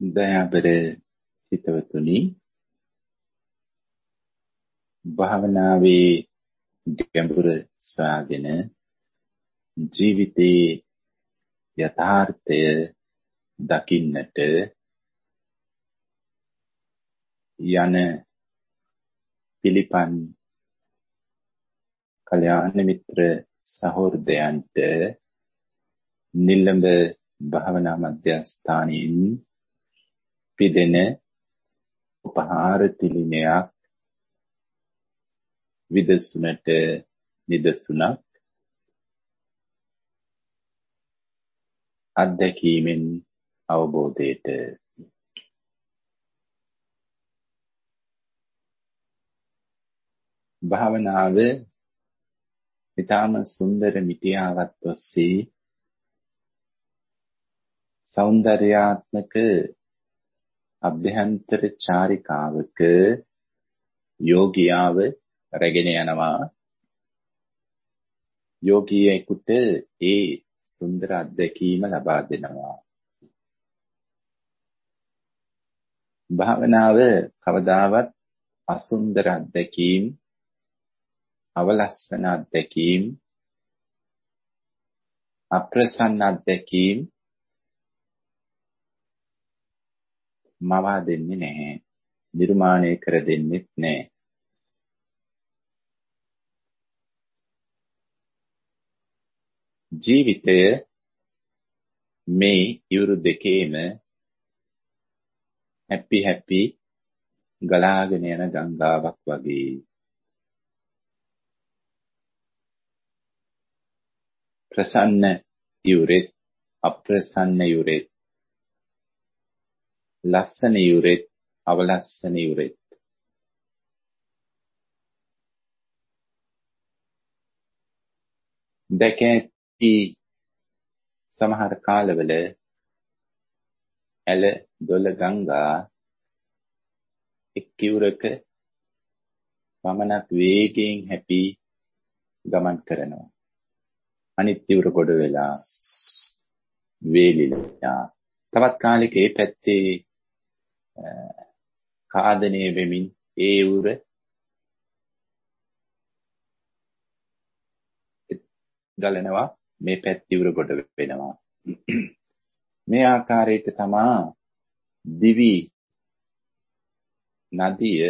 දයාබර හිතවතුනි භාවනාවේ ගැඹුර සාගෙන ජීවිතයේ යථාර්ථය දකින්නට යන පිළිපන් කල්‍යාණ මිත්‍ර සහෝදරයන්ට නිලඹ භාවනා මධ්‍යස්ථානයෙන් පිදෙන උපහාර තිලිනයක් විදසුනට නිදසුනක් අත්දැකීමෙන් අවබෝධයට භාවනාව ඊටාම සුන්දර මිටියාවක් ඔස්සේ సౌందర్యාත්මක අභ්‍යන්තර චාරිකාවක යෝගියාව රැගෙන යනවා. යෝගියෙකුට ඒ සුන්දර අත්දැකීම ලබා දෙනවා. භාවනාව කවදාවත් අසුන්දර අත්දැකීම් අවලස්සන අත්දැකීම් අප්‍රසන්න අත්දැකීම් මවා දෙන්නේ නැහැ. නිර්මාණය කර දෙන්නෙත් නැහැ. ජීවිතය මේ ඉවුරු දෙකේම හැපි හැපි ගලාගෙන යන ගංගාවක් වගේ ප්‍රසන්න යුරෙත් අප්‍රසන්න යුරෙත් ලස්සන යුරෙත් අවලස්සන යුරෙත් දැක ඇති සමහර කාලවල ඇල දොළ ගංගා එක් කිවුරක පමණක් වේගයෙන් හැපි ගමන් කරනවා. අනිත් කිවුර කොට වෙලා වේලිලා. තවත් කාලෙක ඒ පැත්තේ කාදනය වෙමින් ඒ උර ගලනවා මේ පැත්ති උර කොට වෙනවා. මේ ආකාරයට තමා දිවි නදිය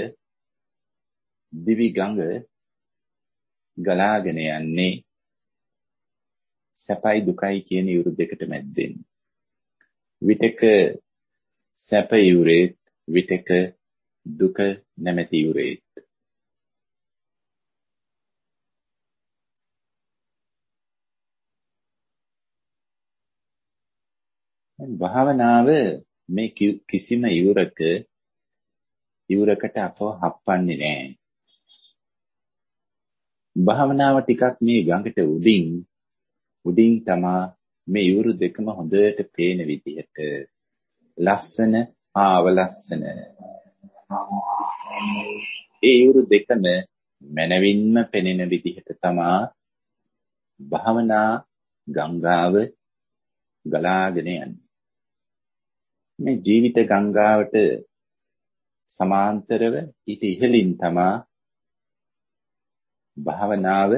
දිවි ගඟ ගලාගෙන යන්නේ සැපයි දුකයි කියන ඉවුරු දෙකට මැද්දෙන් විතක සැප යුරේත් විතක දුක නැමැති යුරේත් භාවනාව මේ කිසිම යුරක යුරකට අපව හප්පන්නේ නැහැ. භාවනාව ටිකක් මේ ගඟට උඩින් උඩින් තමා මේ යුරු දෙකම හොඳට පේන විදිහට ලස්සන ආවලස්සන ඒ යුරු දෙකම මනවින්ම පෙනෙන විදිහට තමා භාවනා ගංගාව ගලාගෙන යන්නේ. මේ ජීවිත ගංගාවට සමාන්තරව ඊට ඉහළින් තමා භාවනාව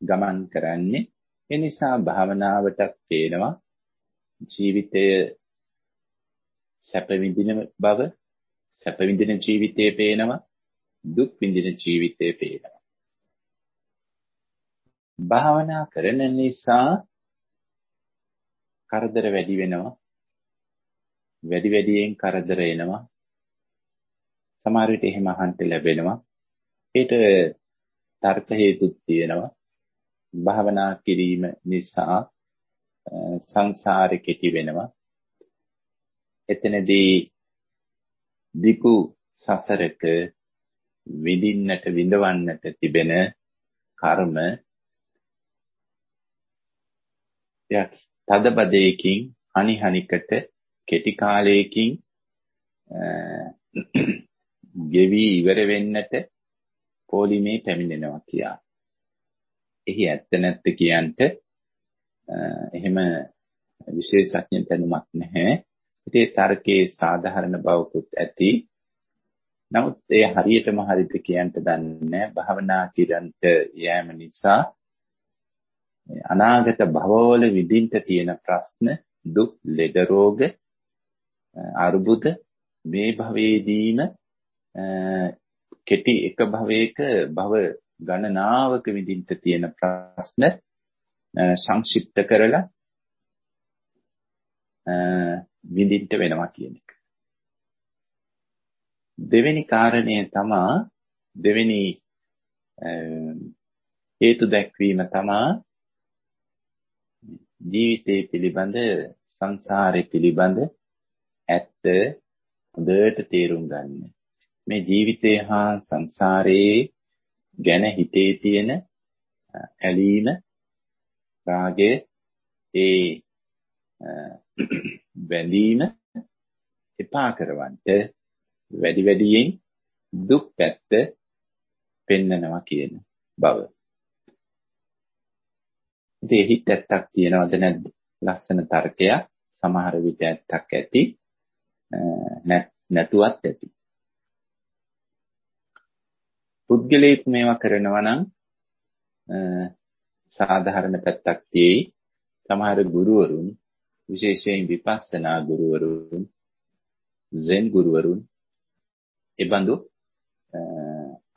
ගමන් කරන්නේ. ඒ නිසා භාවනාවටත් පේනවා ජීවිතය සැප විඳින බව සැප විඳින ජීවිතේ පේනවා දුක් විඳින ජීවිතේ පේනවා. භාවනා කරන නිසා කරදර වැඩි වෙනවා. වැඩි වැඩියෙන් කරදර එනවා. සමහර විට එහෙම අහන්න ලැබෙනවා. ඒට තර්ක හේතුත් තියෙනවා. භාවනා කිරීම නිසා සංසාරේ කෙටි වෙනවා. එතනදී දීපු සසරක විඳින්නට විඳවන්නට තිබෙන කර්ම යක් තදබදයකින් හනිහනිකට කෙටි කාලයකින් ගෙවි ඉවර වෙන්නට පොලිමේ පැමිණෙනවා කියා. එහි ඇත්ත නැත්ත කියන්ට එහෙම විශේෂඥ දැනුමක් නැහැ. ඉතින් තර්කයේ සාධාරණ බවකුත් ඇති. නමුත් ඒ හරියටම හරිද කියන්න දන්නේ භාවනා කිරන්ට යෑම නිසා අනාගත භවවල විඳින්න තියෙන ප්‍රශ්න දුක් ලෙඩ රෝග අර්බුද මේ භවයේදීම කෙටි එක භවයක භව ගණනාවක විඳින්න තියෙන ප්‍රශ්න සංක්ෂිප්ත කරලා විඳින්න වෙනවා කියන එක. දෙවෙනි කාරණය තමා දෙවෙනි හේතු දැක්වීම තමා ජීවිතය පිළිබඳ සංසාරය පිළිබඳ ඇත්ත හොඳට තේරුම් ගන්න. මේ ජීවිතය හා සංසාරයේ ගැන හිතේ තියෙන ඇලීම රාගය ඒ බැඳීම එපා කරවන්නට වැඩි වැඩියෙන් දුක් පැත්ත පෙන්නනවා කියන බව. ඉතින් එහිත් ඇත්තක් තියනවද නැද්ද? ලස්සන තර්කයක් සමහර විට ඇත්තක් ඇති නැතුවත් ඇති. පුද්ගලයෙක් මේවා කරනවා නම් සාධාරණ පැත්තක් තියෙයි. සමහර ගුරුවරුන් විශේෂයෙන් විපස්සනා ගුරුවරුන් සෙන් ගුරුවරුන් එබඳු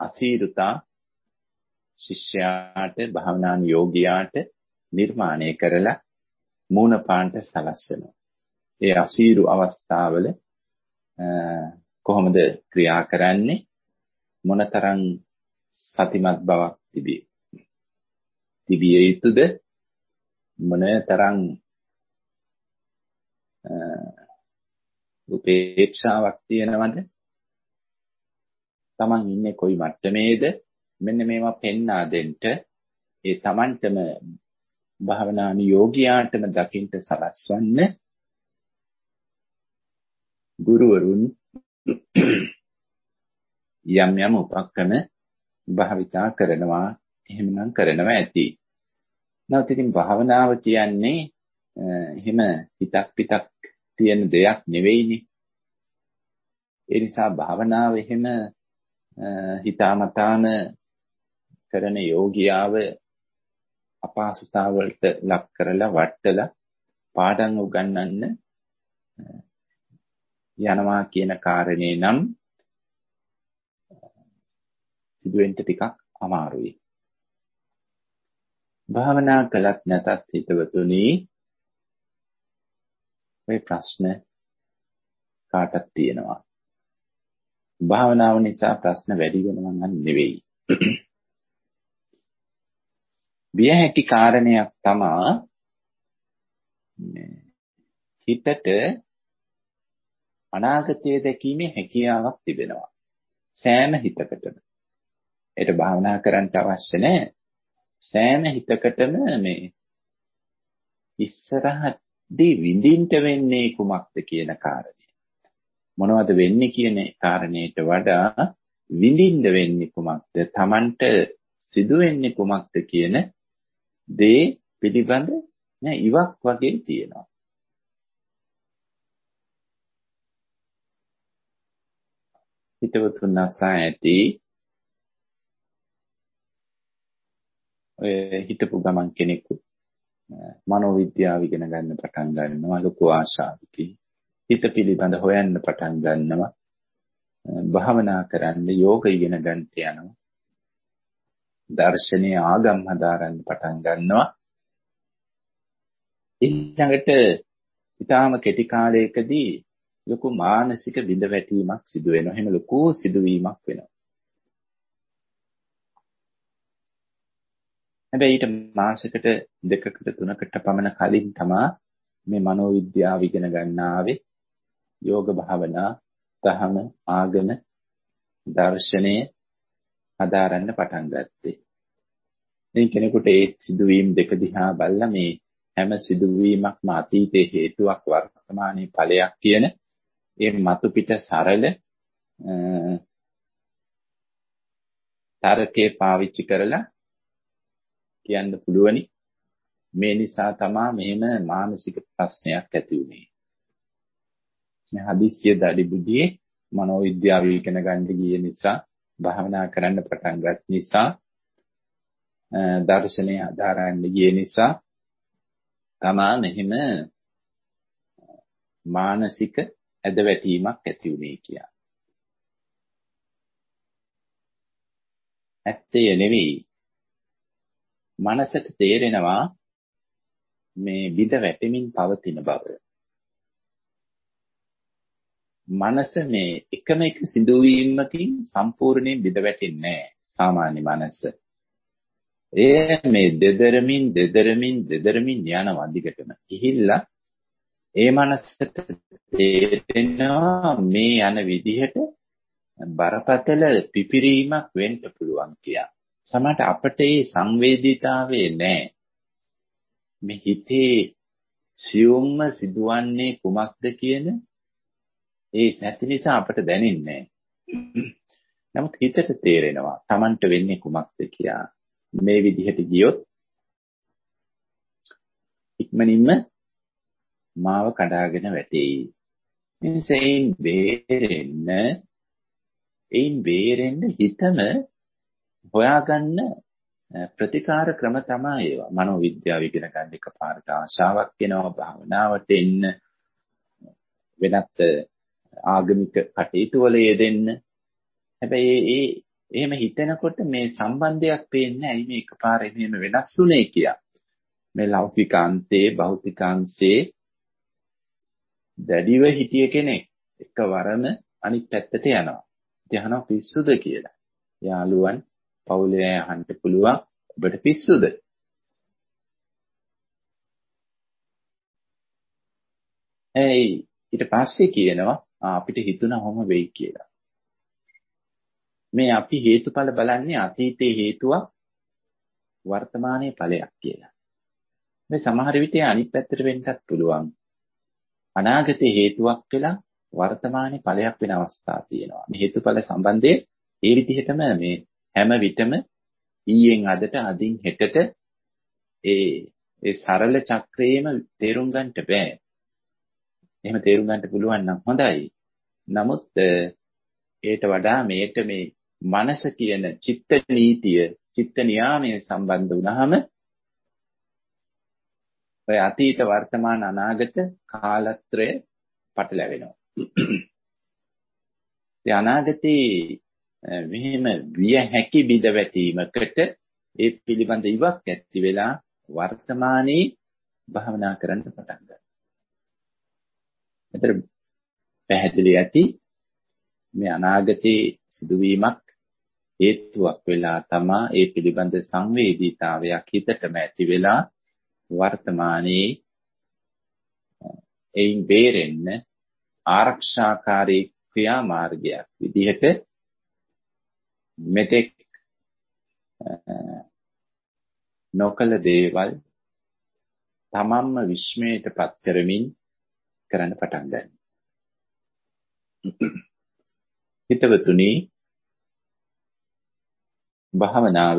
අසීරුතා ශිෂ්‍යයාට භාවනාන් යෝගියාට නිර්මාණය කරලා මූණ පාන්ට සලස්සනවා. ඒ අසීරු අවස්ථාවල කොහොමද ක්‍රියා කරන්නේ මොනතරම් සතිමත් බවක් තිබේ තිබිය යුතුද? මොනතරම් උපේක්ෂාවක් තියෙනවද? තමන් ඉන්නේ කොයි මට්ටමේද? මෙන්න මේවා පෙන්වා දෙන්න ඒ තමන්ටම භාවනානි යෝගියාටම දකින්ට සලස්වන්න ගුරුවරුන් යම් යම් උපක්‍රම භාවිතා කරනවා. එහෙමනම් කරනවා ඇති. නැවත ඉතින් භාවනාව කියන්නේ එහෙම හිතක් පිටක් තියෙන දෙයක් නෙවෙයිනේ. ඒ නිසා භාවනාව එහෙම හිතාමතාන කරන යෝගියාව අපහසුතාවලට ලක් කරලා වටලා පාඩම් උගන්වන්න යනවා කියන කාරණේ නම් සිදුවෙන්න ටිකක් අමාරුයි. භාවනා කළත් නැතත් හිතවතුනි ඔය ප්‍රශ්න කාටත් තියෙනවා. භාවනාව නිසා ප්‍රශ්න වැඩි වෙනවා නම් නෙවෙයි. බිය හැකි කාරණයක් තමා හිතට අනාගතය දැකීමේ හැකියාවක් තිබෙනවා. සෑම හිතකටම. ඒට භාවනා කරන්න අවශ්‍ය නැහැ. සෑම හිතකටම මේ ඉස්සරහදී විඳින්න වෙන්නේ කුමක්ද කියන කාරණය. මොනවද වෙන්නේ කියන කාරණයට වඩා විඳින්න වෙන්නේ කුමක්ද? Tamanට සිදු වෙන්නේ කුමක්ද කියන දේ පිළිබඳ නෑ ඉවක් වගේ තියෙනවා. හිතවතුන් අසා ඇති ඔය හිතපු ගමන් කෙනෙකු මනෝවිද්‍යාව ඉගෙන ගන්න පටන් ගන්නවා ලොකු ආශාවකින් හිත පිළිබඳ හොයන්න පටන් ගන්නවා භාවනා කරන්න යෝග ඉගෙන ගන්න යනවා දර්ශනීය ආගම් හදාරන්න පටන් ගන්නවා ඊළඟට ඊටාම කෙටි කාලයකදී ලොකු මානසික බිඳවැටීමක් සිදු වෙනවා. එහෙම ලොකු සිදුවීමක් වෙනවා. හැබැයි ඊට මාසයකට දෙකකට තුනකට පමණ කලින් තමා මේ මනෝවිද්‍යාව ඉගෙන ගන්නාවේ යෝග භාවනා, තහම, ආගම, දර්ශනය හදාරන්න පටන් ගත්තේ. මේ කෙනෙකුට ඒ සිදුවීම් දෙක දිහා බලලා මේ හැම සිදුවීමක්ම අතීතයේ හේතුවක් වර්තමානයේ ඵලයක් කියන ඒ මතු පිට සරල තරකේ පාවිච්චි කරලා කියන්න පුළුවනි මේ නිසා තමා මෙහෙම මානසික ප්‍රශ්නයක් ඇති වුනේ මේ හදිස්සිය දඩි බුදියේ මනෝවිද්‍යාව ඉගෙන ගන්න ගිය නිසා භාවනා කරන්න පටන් ගත් නිසා දර්ශනය අදාරන්න ගිය නිසා තමා මෙහිම මානසික ඇදවැටීමක් ඇති වුණේ කියා. ඇත්තේ නෙවෙයි. මනසට තේරෙනවා මේ විද වැටෙමින් පවතින බව. මනස මේ එකම එක සිදුවීමකින් සම්පූර්ණයෙන් විද වැටෙන්නේ නැහැ සාමාන්‍ය මනස. ඒ මේ දෙදරමින් දෙදරමින් දෙදරමින් යනවා දිගටම. ගිහිල්ලා ඒ මනසට තේරෙනවා මේ යන විදිහට බරපතල පිපිරීමක් වෙන්න පුළුවන් කියා. සමහරට අපට ඒ සංවේදීතාවය නැහැ. මේ හිතේ සියුම්ම සිදුවන්නේ කුමක්ද කියන ඒ නැති නිසා අපට දැනෙන්නේ නමුත් හිතට තේරෙනවා Tamanට වෙන්නේ කුමක්ද කියලා. මේ විදිහට ගියොත් ඉක්මනින්ම මාව කඩාගෙන වැටෙයි. එනිසායින් බේරෙන්න එයින් බේරෙන්න හිතම හොයාගන්න ප්‍රතිකාර ක්‍රම තමයි ඒවා. මනෝවිද්‍යාව ඉගෙන ගන්න එකපාරට ආශාවක් එනවා භාවනාවට එන්න වෙනත් ආගමික කටයුතු වල යෙදෙන්න. හැබැයි ඒ එහෙම හිතෙනකොට මේ සම්බන්ධයක් පේන්නේ ඇයි මේ එකපාරේ මෙහෙම වෙනස් වුනේ කියලා. මේ ලෞකිකාන්තේ භෞතිකාංශේ දැඩිව හිටිය කෙනෙක් එකවරම අනිත් පැත්තට යනවා. ඉතින් පිස්සුද කියලා. යාළුවන් පවුලේ අහන්න පුළුවන් ඔබට පිස්සුද? ඒ ඊට පස්සේ කියනවා අපිට හිතුණා කොහොම වෙයි කියලා. මේ අපි හේතුඵල බලන්නේ අතීතයේ හේතුවක් වර්තමානයේ ඵලයක් කියලා. මේ සමහර විට අනිත් පැත්තට වෙන්නත් පුළුවන්. අනාගතයේ හේතුවක් වෙලා වර්තමානයේ ඵලයක් වෙන අවස්ථා තියෙනවා. මේ හේතුඵල සම්බන්ධයේ ඒ විදිහටම මේ හැම විටම ඊයෙන් අදට අදින් හෙටට ඒ ඒ සරල චක්‍රයේම තේරුම් ගන්නට බෑ. එහෙම තේරුම් ගන්නට පුළුවන් නම් හොඳයි. නමුත් ඒට වඩා මේට මේ මනස කියන චිත්ත නීතිය, චිත්ත නියාමය සම්බන්ධ වුණාම ඔය අතීත වර්තමාන අනාගත කාලත්‍රය පටලැවෙනවා. ඒ අනාගතේ මෙහෙම විය හැකි බිඳ වැටීමකට ඒ පිළිබඳ ඉවක් ඇති වෙලා වර්තමානයේ භාවනා කරන්න පටන් ගන්නවා. එතන පැහැදිලි ඇති මේ අනාගතයේ සිදුවීමක් හේතුවක් වෙලා තමා ඒ පිළිබඳ සංවේදීතාවයක් හිතටම ඇති වෙලා වර්තමානයේ එයින් බේරෙන්න ආරක්ෂාකාරී ක්‍රියාමාර්ගයක් විදිහට මෙතෙක් නොකල දේවල් තමන්ම විශ්මයටපත් කරමින් කරන්න පටන් ගන්න. හිතවතුනි භාවනාව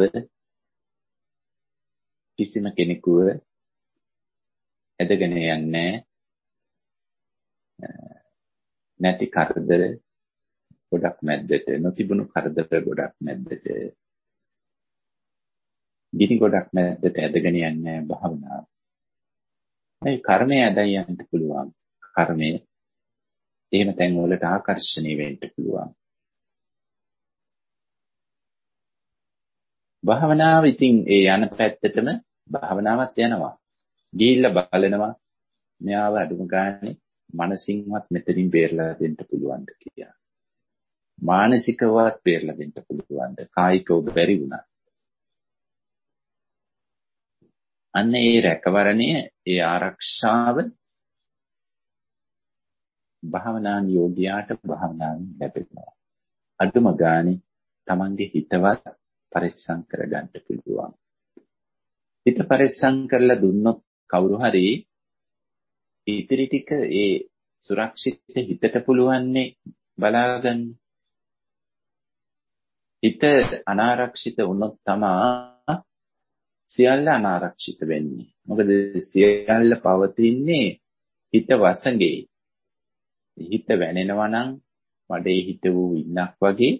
කිසිම කෙනෙකුව ඇදගෙන යන්නේ නැති කරදර ගොඩක් මැද්දට නොතිබුණු කරදර ගොඩක් මැද්දට ගිනි ගොඩක් මැද්දට ඇදගෙන යන්නේ භාවනාව. මේ කර්මය ඇදයි යන්න පුළුවන්. කර්මය එහෙම තැන් වලට ආකර්ෂණීය වෙන්න පුළුවන්. භාවනාව ඉතින් ඒ යන පැත්තටම භාවනාවත් යනවා. ගිහිල්ලා බලනවා මෙයාව අඩුම ගානේ මනසින්වත් මෙතනින් බේරලා දෙන්න පුළුවන්ද කියලා. මානසිකවත් බේරලා දෙන්න පුළුවන්ද? කායිකව බැරි වුණා. අන්න ඒ රැකවරණය, ඒ ආරක්ෂාව භාවනාන් යෝගියාට භාවනාවෙන් ලැබෙනවා. අඩුම ගානේ Tamange හිතවත් පරිස්සම් කරගන්න පුළුවන්. හිත පරිස්සම් කරලා දුන්නොත් කවුරු හරි ඉතිරි ටික ඒ සුරක්ෂිත හිතට පුළුවන්නේ බලාගන්න. හිත අනාරක්ෂිත වුණොත් තමා සියල්ල අනාරක්ෂිත වෙන්නේ. මොකද සියල්ල පවතින්නේ හිත වසඟේ. හිත වැනෙනවා නම් මඩේ හිට වූ ඉන්නක් වගේ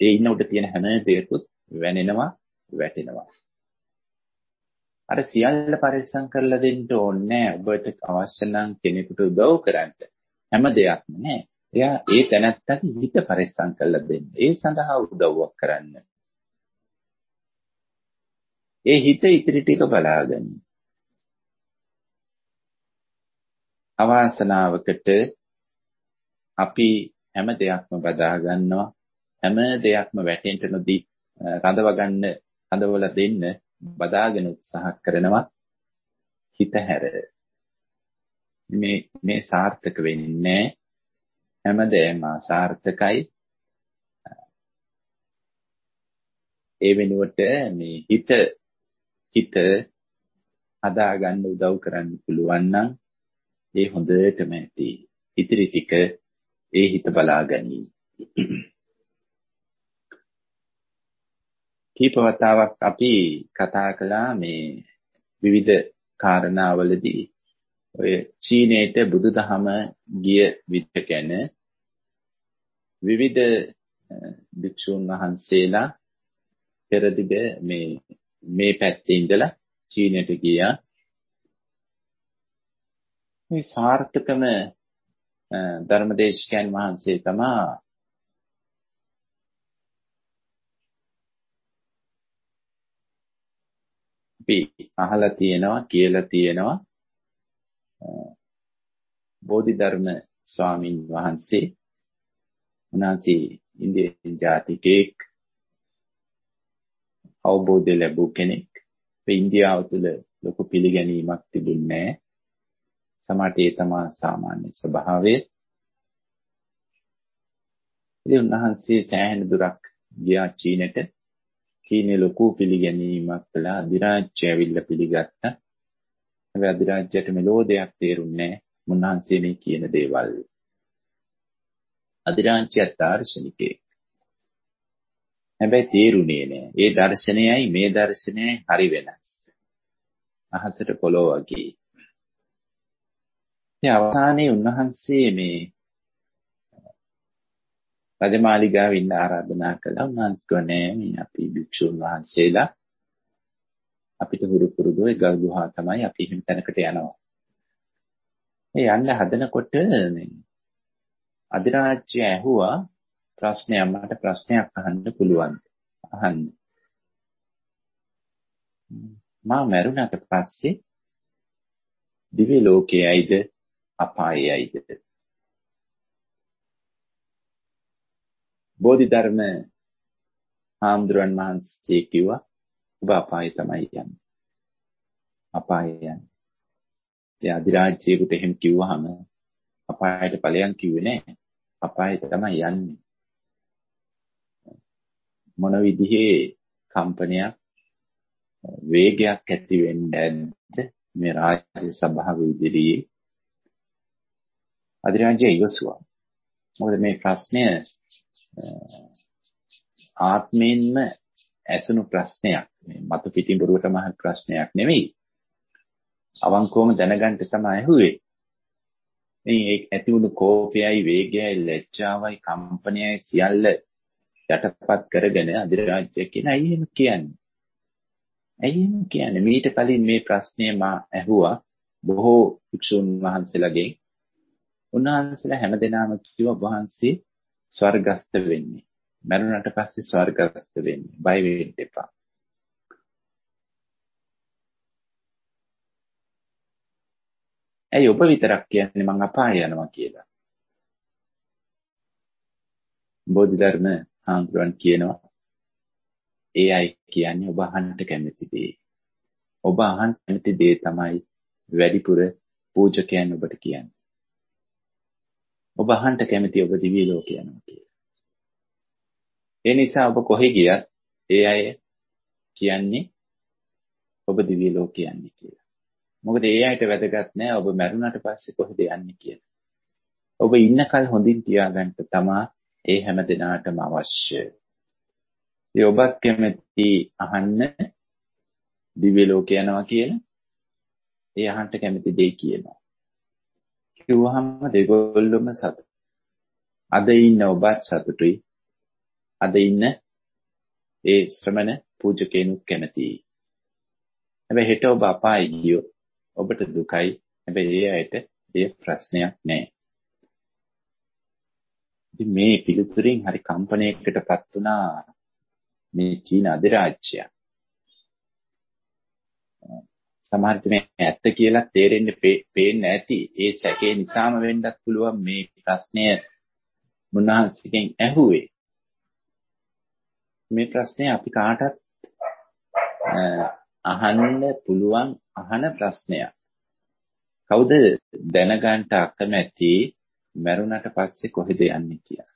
ඒ ඉන්න උඩ තියෙන හැම දෙයක්වත් වැනෙනවා වැටෙනවා. අර සියල්ල පරිස්සම් කරලා දෙන්න ඕනේ ඔබට අවශ්‍ය නම් කෙනෙකුට උදව් කරන්න. හැම දෙයක්ම නෑ. එයා ඒ තැනත්තගේ හිත පරිස්සම් කරලා දෙන්න. ඒ සඳහා උදව්වක් කරන්න. ඒ හිත ඉතිරි ටික බලාගන්න. අවාසනාවකට අපි හැම දෙයක්ම බදා ගන්නවා හැම දෙයක්ම වැටෙන්න නොදී රඳව ගන්න රඳවල දෙන්න බදාගෙන උත්සාහ කරනවා හිත හැර මේ මේ සාර්ථක වෙන්නේ හැමදේම සාර්ථකයි ඒ වෙනුවට මේ හිත හිත හදාගන්න උදව් කරන්න පුළුවන් නම් ඒ හොඳටම ඇති. ඉතිරි ටික ඒ හිත බලාගනි. කීප වතාවක් අපි කතා කළා මේ විවිධ කාරණාවලදී ඔය චීනයේට බුදුදහම ගිය විදිහ ගැන විවිධ භික්ෂුන් වහන්සේලා පෙරදිග මේ මේ පැත්තේ ඉඳලා චීනයට ගියා. මේ සාර්ථකම ධර්මදේශකයන් වහන්සේ තමා අපි අහලා තියෙනවා කියලා තියෙනවා බෝධිධර්ම ස්වාමින් වහන්සේ උන්වහන්සේ ඉන්දියානු ජාතිකයෙක් අවබෝධය ලැබූ කෙනෙක්. ඒ ඉන්දියාව තුළ ලොකු පිළිගැනීමක් තිබුණේ නැහැ. සමහරට ඒ තමා සාමාන්‍ය ස්වභාවය. ඉතින් උන්වහන්සේ සෑහෙන දුරක් ගියා චීනෙට. චීනේ ලොකු පිළිගැනීමක් කළා. අධිරාජ්‍ය ඇවිල්ලා පිළිගත්තා. හැබැයි අධිරාජ්‍යයට මෙලෝ දෙයක් තේරුන්නේ නැහැ. උන්වහන්සේ මේ කියන දේවල්. අධිරාජ්‍ය දාර්ශනිකයෙක්. හැබැයි තේරුණේ නෑ. ඒ දර්ශනයයි මේ දර්ශනයයි හරි වෙනස්. අහසට පොළොව වගේ. ඉතින් අවසානයේ උන්වහන්සේ මේ රජමාලිගාව ඉන්න ආරාධනා කළා. උන්වහන්සේ ගොනේ මේ අපි භික්ෂුන් වහන්සේලා අපිට හුරු පුරුදු ඒ ගල් ගුහා තමයි අපි එහෙම තැනකට යනවා. ඒ යන්න හදනකොට මේ අධිරාජ්‍ය ඇහුවා ප්‍රශ්නයක් මට ප්‍රශ්නයක් අහන්න පුළුවන්. අහන්න. මා මැරුණට පස්සේ දිව්‍ය ලෝකයේයිද අපායේයිද බෝධිධර්ම හාමුදුරන් වහන්සේ කිව්වා ඔබ අපාය තමයි යන්නේ. අපාය යන්නේ. ඒ අධිරාජ්‍යයකට එහෙම කිව්වහම අපායට ඵලයන් කිව්වේ නෑ. අපායට තමයි යන්නේ. මොන විදිහේ කම්පනයක් වේගයක් ඇති වෙන්නේ නැද්ද මේ රාජ්‍ය සභාව ඉදිරියේ අධිරාජ්‍ය ඉවසුවා මොකද මේ ප්‍රශ්නය ආත්මයෙන්ම ඇසුණු ප්‍රශ්නයක් මේ මතු පිටින් බොරුවට මහ ප්‍රශ්නයක් නෙවෙයි අවංකවම දැනගන්න තමයි ඇහුවේ මේ ඇති වුණු කෝපයයි වේගයයි ලැජ්ජාවයි කම්පනයයි සියල්ල යටපත් කරගෙන අධිරාජ්‍ය කියන අය එහෙම කියන්නේ. ඇයි එහෙම කියන්නේ? මීට කලින් මේ ප්‍රශ්නය මා ඇහුවා බොහෝ භික්ෂුන් වහන්සේලාගෙන්. උන්වහන්සේලා හැමදෙනාම කිව්වා වහන්සේ ස්වර්ගස්ත වෙන්නේ. මරුණට පස්සේ ස්වර්ගස්ත වෙන්නේ. බය වෙන්න එපා. ඇයි ඔබ විතරක් කියන්නේ මං අපාය යනවා කියලා? බෝධිධර්ම හාමුදුරන් කියනවා ඒ අය කියන්නේ ඔබ අහන්නට කැමති දේ. ඔබ අහන්න කැමති දේ තමයි වැඩිපුර පූජකයන් ඔබට කියන්නේ. ඔබ අහන්න කැමති ඔබ දිව්‍ය ලෝක යනවා කියලා. ඒ නිසා ඔබ කොහෙ ගියත් ඒ අය කියන්නේ ඔබ දිව්‍ය ලෝක යන්නේ කියලා. මොකද ඒ අයට වැදගත් නෑ ඔබ මැරුණාට පස්සේ කොහෙද යන්නේ කියලා. ඔබ ඉන්නකල් හොඳින් තියාගන්න තමා ඒ හැම දිනාටම අවශ්‍යයි. ඒ ඔබත් කැමති අහන්න දිව්‍ය ලෝක යනවා කියලා. ඒ අහන්න කැමති දෙයි කියනවා. කිව්වහම දෙගොල්ලොම සතුටු. අද ඉන්න ඔබත් සතුටුයි. අද ඉන්න ඒ ශ්‍රමණ පූජකේනුත් කැමතියි. හැබැයි හෙට ඔබ අපායි ගියොත් ඔබට දුකයි. හැබැයි ඒ අයට ඒ ප්‍රශ්නයක් නැහැ. ඉතින් මේ පිළිතුරින් හරි කම්පණයකටපත් වුණා මේ චීන අධිරාජ්‍යය. සමහරට මේ ඇත්ත කියලා තේරෙන්න පේන්නේ නැති ඒ සැකේ නිසාම වෙන්නත් පුළුවන් මේ ප්‍රශ්නය මුන්නාසිකෙන් ඇහුවේ. මේ ප්‍රශ්නේ අපි කාටත් අහන්න පුළුවන් අහන ප්‍රශ්නයක්. කවුද දැනගන්න අකමැති මරුණට පස්සේ කොහෙද යන්නේ කියලා.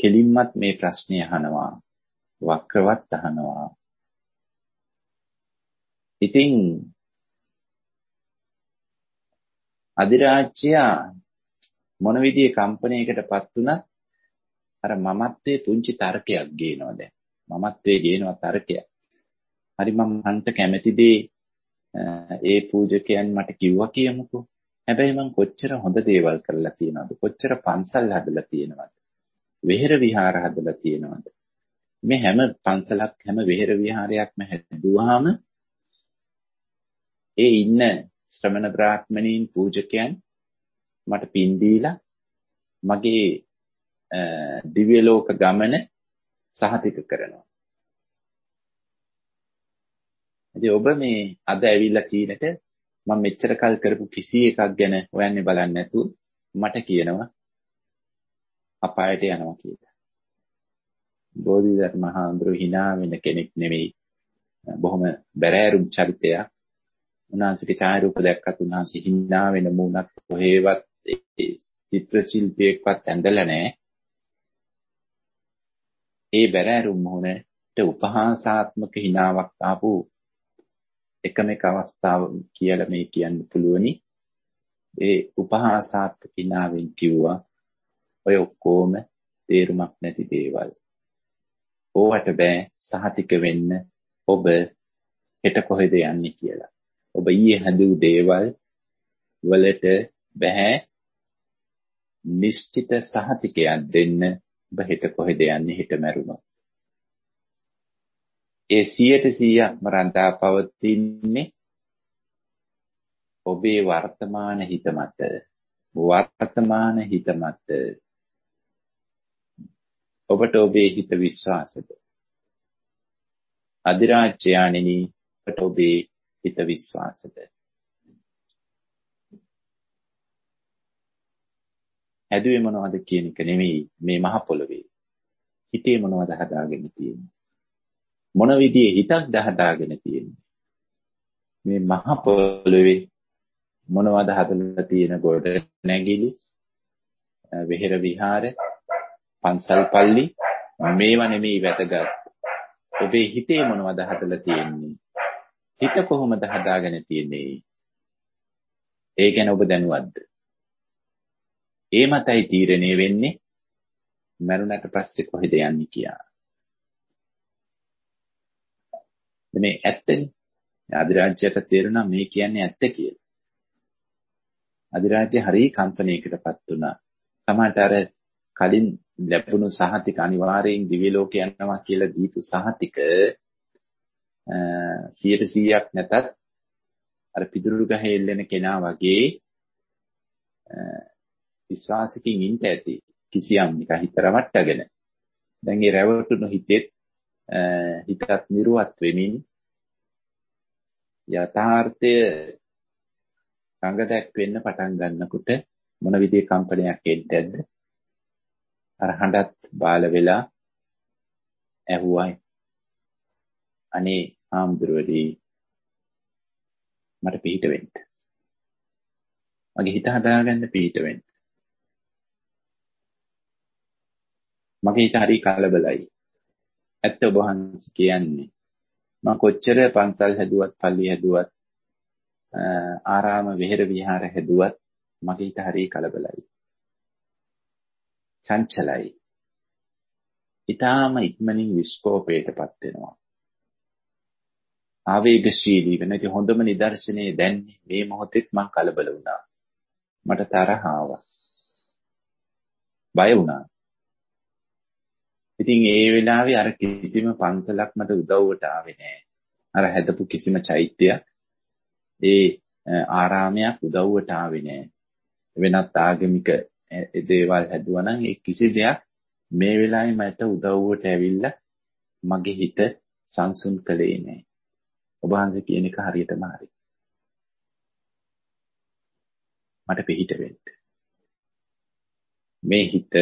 කෙලින්මත් මේ ප්‍රශ්නේ අහනවා. වක්‍රවත් අහනවා. ඉතින් අධිරාජ්‍ය මොන විදිහේ කම්පණයකටපත් වුණත් අර මමත්වයේ පුංචි තර්කයක් ගේනවා දැන්. මමත්වයේ ගේනවා තර්කයක්. හරි මම හන්ට කැමති දේ ඒ පූජකයන් මට කිව්වා කියමුකෝ. හැබැයි මං කොච්චර හොඳ දේවල් කරලා තියෙනවද? කොච්චර පන්සල් හදලා තියෙනවද? වෙහෙර විහාර හදලා තියෙනවද? මේ හැම පන්සලක් හැම වෙහෙර විහාරයක්ම හැදුවාම ඒ ඉන්න ශ්‍රමණ බ්‍රාහ්මණීන් පූජකයන් මට පින් දීලා මගේ දිව්‍ය ලෝක ගමන සහතික කරනවා. ඉතින් ඔබ මේ අද ඇවිල්ලා චීනට මම මෙච්චර කල් කරපු කිසි එකක් ගැන හොයන්නේ බලන්නේ නැතුව මට කියනවා අපායට යනවා කියලා. බෝධිධර්ම මහඳුරු hina වෙන කෙනෙක් නෙවෙයි. බොහොම බැරෑරුම් චරිතයක්. උන්වහන්සේගේ ඡායාරූප දැක්කත් උන්වහන්සේ hina වෙන මූණක් කොහේවත් චිත්‍ර ශිල්පියෙක්වත් ඇඳලා නැහැ. ඒ බැරෑරුම් මොහොනට උපහාසාත්මක හිනාවක් ආපු එකම එක අවස්ථාව කියලා මේ කියන්න පුළුවනි. ඒ උපහාසාත්මක හිනාවෙන් කිව්වා ඔය ඔක්කොම තේරුමක් නැති දේවල්. ඕවට බෑ සහතික වෙන්න ඔබ හෙට කොහෙද යන්නේ කියලා. ඔබ ඊයේ හදූ දේවල් වලට බෑ නිශ්චිත සහතිකයක් දෙන්න ඔබ හෙට කොහෙද යන්නේ හෙට මැරුණොත්. ඒ 100%ක්ම රඳා පවතින්නේ ඔබේ වර්තමාන හිත මත. වර්තමාන හිත මත. ඔබට ඔබේ හිත විශ්වාසද? අධිරාජ්‍යයන්ෙනි ඔබට ඔබේ හිත විශ්වාසද? හැදුවේ මොනවද කියන එක නෙමෙයි මේ මහ පොළවේ. හිතේ මොනවද හදාගෙන තියෙන්නේ? මොන විදිහේ හිතක්ද හදාගෙන තියෙන්නේ? මේ මහ පොළවේ මොනවද හදලා තියෙන ගොඩ නැගිලි වෙහෙර විහාර පන්සල් පල්ලි මේවා නෙමෙයි වැදගත්. ඔබේ හිතේ මොනවද හදලා තියෙන්නේ? හිත කොහොමද හදාගෙන තියෙන්නේ? ඒ ගැන ඔබ දැනුවත්ද? ඒ මතයි තීරණය වෙන්නේ මරුණට පස්සේ කොහෙද යන්නේ කියලා. මේ ඇත්තනේ. අධිරාජ්‍යයට තේරුණා මේ කියන්නේ ඇත්ත කියලා. අධිරාජ්‍ය හරි කම්පණයකටපත් වුණා. සමහරට අර කලින් ලැබුණු සහතික අනිවාර්යෙන් දිව්‍ය ලෝක යනවා කියලා දීපු සහතික 100%ක් නැතත් අර පිදුරු ගහේ එල්ලෙන කෙනා වගේ විශ්වාසකින් ඉන්න ඇති කිසියම් නික හිත රවට්ටගෙන දැන් ඒ රැවටුණු හිතෙත් හිතත් නිර්වත් වෙමින් යථාර්ථය රඟ දැක් වෙන්න පටන් ගන්නකොට මොන විදිහේ කම්පනයක් එන්නේද? අර හඬත් බාල වෙලා ඇහුවයි. අනේ ආම්දුරවලී මට පිහිට වෙන්න. මගේ හිත හදාගන්න පිහිට වෙන්න. මගේ හිත හරි කලබලයි. ඇත්ත ඔබ වහන්සේ කියන්නේ. මම කොච්චර පන්සල් හැදුවත්, පල්ලි හැදුවත්, ආරාම විහෙර විහාර හැදුවත් මගේ හිත හරි කලබලයි. චංචලයි. ඊටාම ඉක්මනින් විස්කෝපයටපත් වෙනවා. ආවේගශීලී වෙන ඉතින් හොඳම නිදර්ශනේ දැන් මේ මොහොතෙත් මම කලබල වුණා. මට තරහ ආවා. බය වුණා. ඉතින් ඒ වෙලාවේ අර කිසිම පන්සලක් මට උදව්වට ආවේ නැහැ. අර හැදපු කිසිම චෛත්‍යයක් ඒ ආරාමයක් උදව්වට ආවේ නැහැ. වෙනත් ආගමික දේවල් හැදුවා නම් ඒ කිසි දෙයක් මේ වෙලාවේ මට උදව්වට ඇවිල්ලා මගේ හිත සංසුන් කළේ නැහැ. ඔබ වහන්සේ කියන එක හරියටම හරි. මට පිහිට වෙන්න. මේ හිත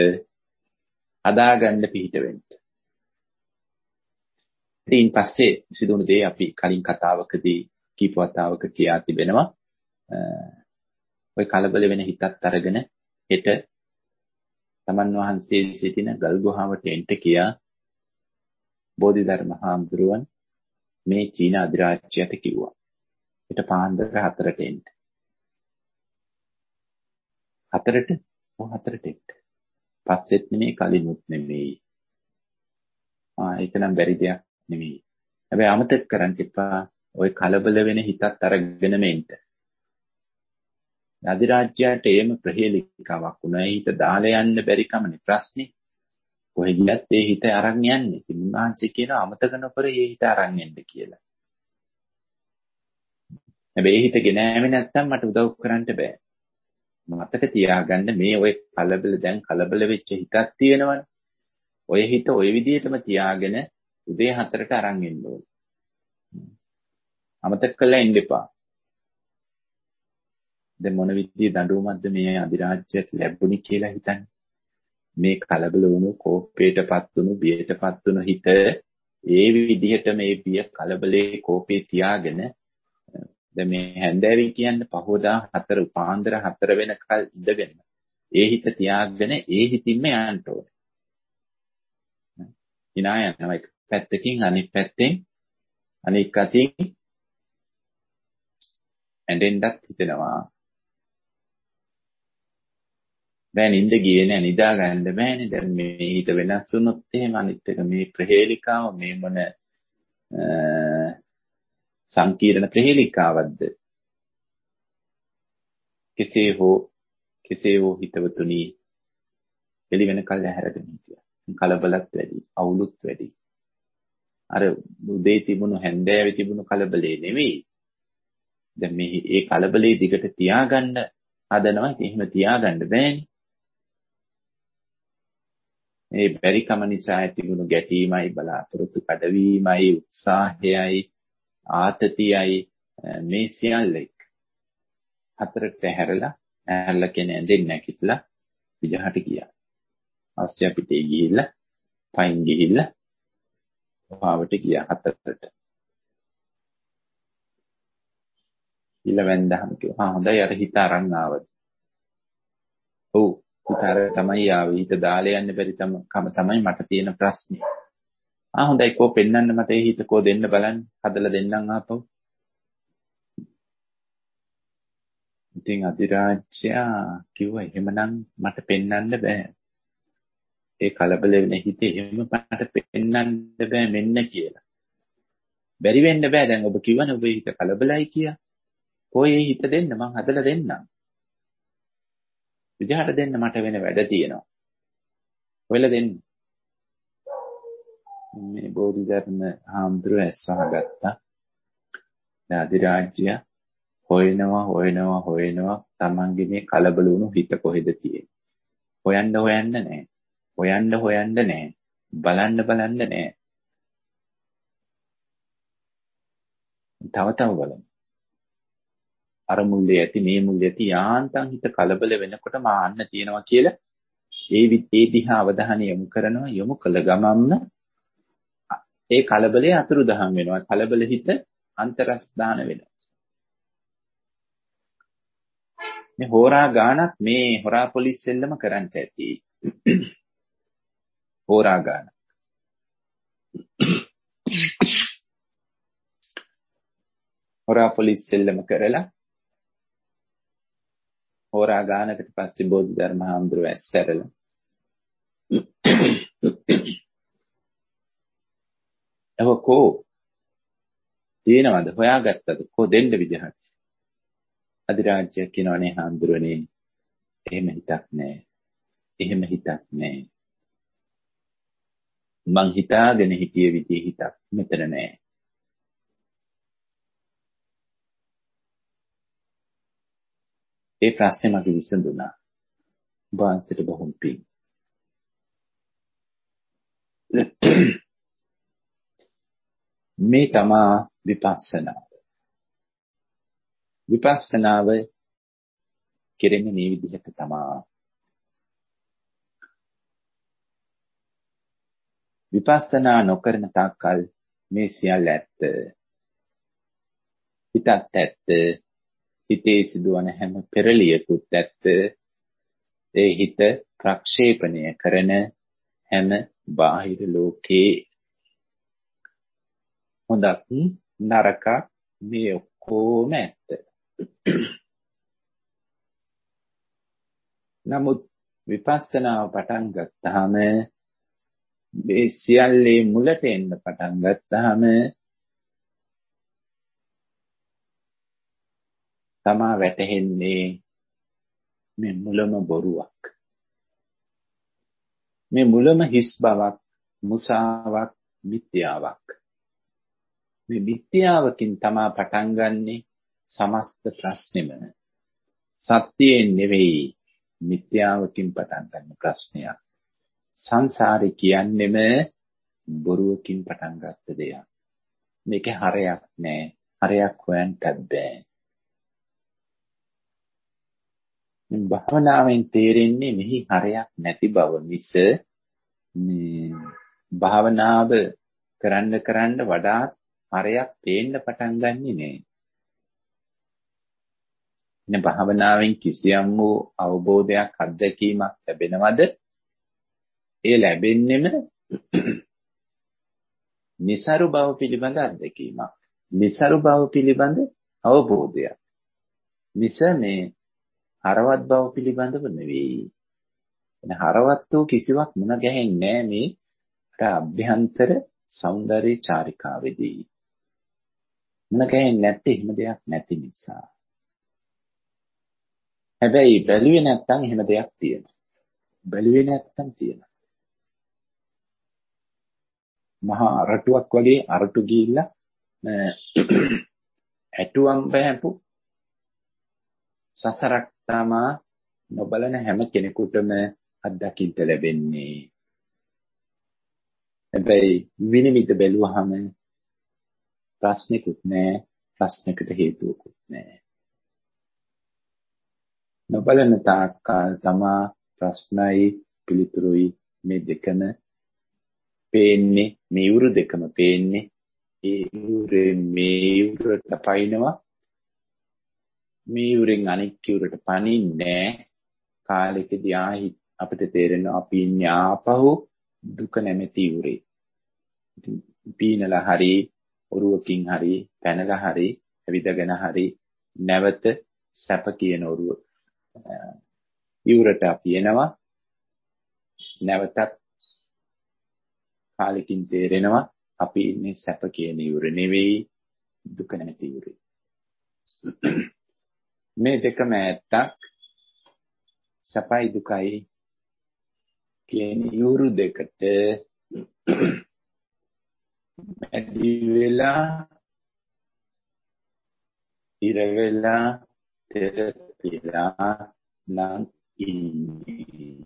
හදාගන්න පිහිට වෙන්න. ඉතින් පස්සේ සිදුවුණු දේ අපි කලින් කතාවකදී කීප වතාවක කියා තිබෙනවා. ඔය කලබල වෙන හිතත් අරගෙන හෙට තමන් වහන්සේ සිටින ගල් ගුහාවට එන්න කියා බෝධිධර්ම හාමුදුරුවන් මේ චීන අධිරාජ්‍යයට කිව්වා. හෙට පාන්දර 4ට එන්න. 4ට ඔව් 4ට එන්න. පස්සෙත් නෙමෙයි කලිනුත් නෙමෙයි. ආ ඒක නම් බැරි දෙයක් නෙමෙයි. හැබැයි අමතක කරන්න එපා ওই කලබල වෙන හිතත් අරගෙන මෙන්න. අධිරාජ්‍යයට ඒම ප්‍රහේලිකාවක් වුණා. හිත දාලා යන්න බැරි කමනේ ප්‍රශ්නේ. කොහෙ ගියත් ඒ හිත අරන් යන්නේ. ඉතින් උන්වහන්සේ කියනවා අමතක නොකර ඒ හිත අරන් එන්න කියලා. හැබැයි ඒ හිත ගෙනාවේ නැත්තම් මට උදව් කරන්න බෑ. මතක තියාගන්න මේ ඔය කලබල දැන් කලබල වෙච්ච හිතක් තියෙනවනේ. ඔය හිත ඔය විදිහටම තියාගෙන උදේ 4ට අරන් එන්න ඕනේ. අමතක කළා ඉන්න එපා. දැන් මොන විදිහේ දඬුවමක්ද මේ අධිරාජ්‍යයට ලැබුණි කියලා හිතන්නේ. මේ කලබල වුණු කෝපයටපත් වුණු බියටපත් වුණු හිත ඒ විදිහට මේ බිය කලබලේ කෝපේ තියාගෙන දැන් මේ හැන්දෑවේ කියන්නේ පහෝදා 4 උපාන්දර 4 වෙනකල් ඉඳගෙන ඒ හිත තියාගෙන ඒ හිතින්ම යන්න ඕනේ. ඉනා යනවා එක පැත්තකින් අනිත් පැත්තෙන් අනික් අතින් ඇඬෙන්නත් හිතෙනවා. දැන් නිින්ද ගියේ නෑ නිදා ගන්න බෑනේ. දැන් මේ හිත වෙනස් වුණොත් එහෙම අනිත් එක මේ ප්‍රහේලිකාව මේ මොන සංකීර්ණ ප්‍රහේලිකාවක්ද? කෙසේ හෝ කෙසේ හෝ හිතවතුනි එළි වෙනකල් ඇහැරගෙන හිටියා. කලබලත් වැඩි, අවුලුත් වැඩි. අර උදේ තිබුණු හැන්දෑවේ තිබුණු කලබලේ නෙවෙයි. දැන් මේ ඒ කලබලේ දිගට තියාගන්න හදනවා. ඉතින් එහෙම තියාගන්න බෑනේ. මේ බැරිකම නිසා ඇතිවුණු ගැටීමයි බලාපොරොත්තු කඩවීමයි උත්සාහයයි ආතතියයි මේ සියල්ල එක්ක හතරට හැරලා ඇහැරලා කියන ඇඳෙන් නැගිටලා විජහට ගියා. ආස්‍ය පිටේ ගිහිල්ලා පයින් ගිහිල්ලා පාවට ගියා හතරට. ඊළවෙන්දහම කිව්වා හොඳයි අර හිත අරන් ආවද. ඔව් හිත අර තමයි ආවේ. හිත දාලා යන්න බැරි කම තමයි මට තියෙන ප්‍රශ්නේ. ආ හොඳයි කෝ පෙන්වන්න මට ඒ හිත කෝ දෙන්න බලන්න. හදලා දෙන්නම් ආපහු. ඉතින් අධිරාජ්‍යයා කිව්වා එහෙමනම් මට පෙන්වන්න බෑ. ඒ කලබල වෙන හිතේ එහෙම මට පෙන්වන්න බෑ මෙන්න කියලා. බැරි වෙන්න බෑ දැන් ඔබ කිව්වනේ ඔබේ හිත කලබලයි කියලා. කොහේ හිත දෙන්න මං හදලා දෙන්නම්. විජහට දෙන්න මට වෙන වැඩ තියෙනවා. ඔයලා දෙන්න. මේ බෝධිධර්ම හාමුදුරුව ඇස්සහගත්තා. අධිරාජ්‍ය හොයනවා හොයනවා හොයනවා තමන්ගේ මේ කලබල වුණු හිත කොහෙද තියෙන්නේ. හොයන්න හොයන්න නැහැ. හොයන්න හොයන්න නැහැ. බලන්න බලන්න නැහැ. තව තව බලන්න. අර මුල්ලේ ඇති මේ මුල්ලේ ඇති යාන්තම් හිත කලබල වෙනකොට මාන්න තියෙනවා කියලා ඒ ඒ දිහා අවධානය යොමු කරනවා යොමු කළ ගමන්ම ඒ කලබලයේ අතුරුදහන් වෙනවා. කලබල හිත අන්තරස්දාන වෙනවා. මේ හෝරා ගානක් මේ හොරා පොලිස් සෙල්ලම කරන්න ඇති. හෝරා ගාන. හොරා පොලිස් සෙල්ලම කරලා හෝරා ගානකට පස්සේ බෝධිධර්ම හාමුදුරුවෝ ඇස්සරලා එවකෝ තියෙනවද හොයාගත්තද කො දෙන්න විදිහට අධිරාජ්‍ය කියනවනේ හාමුදුරනේ එහෙම හිතක් නැහැ. එහෙම හිතක් නැහැ. මං හිතාගෙන හිටිය විදිහේ හිතක් මෙතන නැහැ. ඒ ප්‍රශ්නේ මගේ විසඳුණා. වහන්සේට බොහොම පිං. මේ තමා විපස්සනාව. විපස්සනාව කෙරෙන්නේ මේ විදිහට තමා. විපස්සනා නොකරන තාක්කල් මේ සියල්ල ඇත්ත. හිතත් ඇත්ත. හිතේ සිදුවන හැම පෙරලියකුත් ඇත්ත. ඒ හිත ප්‍රක්ෂේපණය කරන හැම බාහිර ලෝකේ හොඳක් නරක මේ ඔක්කොම ඇත්ත. නමුත් විපස්සනාව පටන් ගත්තාම මේ සියල්ලේ මුලට එන්න පටන් ගත්තාම තමා වැටහෙන්නේ මේ මුලම බොරුවක්. මේ මුලම හිස් බවක්, මුසාවක්, මිත්‍යාවක්. මේ මිත්‍යාවකින් තමා පටන් ගන්නෙ සමස්ත ප්‍රශ්නෙම. සත්‍යයෙන් නෙවෙයි මිත්‍යාවකින් පටන් ගන්න ප්‍රශ්නයක්. සංසාරේ කියන්නෙම බොරුවකින් පටන් ගත්ත දෙයක්. මේකේ හරයක් නෑ. හරයක් හොයන්නත් බෑ. භාවනාවෙන් තේරෙන්නේ මෙහි හරයක් නැති බව මිස මේ භාවනාව කරන්න කරන්න වඩාත් හරයක් පේන්න පටන් ගන්නෙ නෑ. එන භාවනාවෙන් කිසියම් වූ අවබෝධයක් අත්දැකීමක් ලැබෙනවද? ඒ ලැබෙන්නෙම નિසරු බව පිළිබඳ අත්දැකීමක්. નિසරු බව පිළිබඳ අවබෝධයක්. මිස මේ හරවත් බව පිළිබඳව නෙවෙයි. එන හරවත් වූ කිසිවක් මුණ ගැහෙන්නේ නෑ මේ අභ්‍යන්තර సౌందර්ය චාරිකාවේදී. මුණ ගැහෙන්නේ නැත්තේ එහෙම දෙයක් නැති නිසා. හැබැයි බැලුවේ නැත්තම් එහෙම දෙයක් තියෙනවා. බැලුවේ නැත්තම් තියෙනවා. මහා අරටුවක් වගේ අරටු ගිහිල්ලා ඇටුවම් බහැපු සසරක් තමා නොබලන හැම කෙනෙකුටම අත්දකින්න ලැබෙන්නේ. හැබැයි විනිවිද බැලුවහම ප්‍රශ්නිකුත් නෑ. ප්‍රශ්නකට හේතුවකුත් නෑ. නොබලන තාක්කල් තමා ප්‍රශ්නයි පිළිතුරුයි මේ දෙකම පේන්නේ මේ උරු දෙකම පේන්නේ. ඒ උරේ මේ උරට පයින්නවා. මේ උරෙන් අනික් උරට පනින්නේ කාලෙකදී ආහි අපිට තේරෙනවා අපි ඉන්නේ ආපහු දුක නැමැති උරේ. ඉතින් පීනලා හරි ඔරුවකින් හරි පැනලා හරි ඇවිදගෙන හරි නැවත සැප කියන ඔරුව. ඉවුරට අපි එනවා. නැවතත් කාලෙකින් තේරෙනවා අපි ඉන්නේ සැප කියන ඉවුර නෙවෙයි දුක නැති ඉවුරේ. මේ දෙකම ඇත්තක්. සැපයි දුකයි කියන ඉවුරු දෙකට මැදි වෙලා ඉර වෙලා තෙරපිලා නම් ඉන්නේ.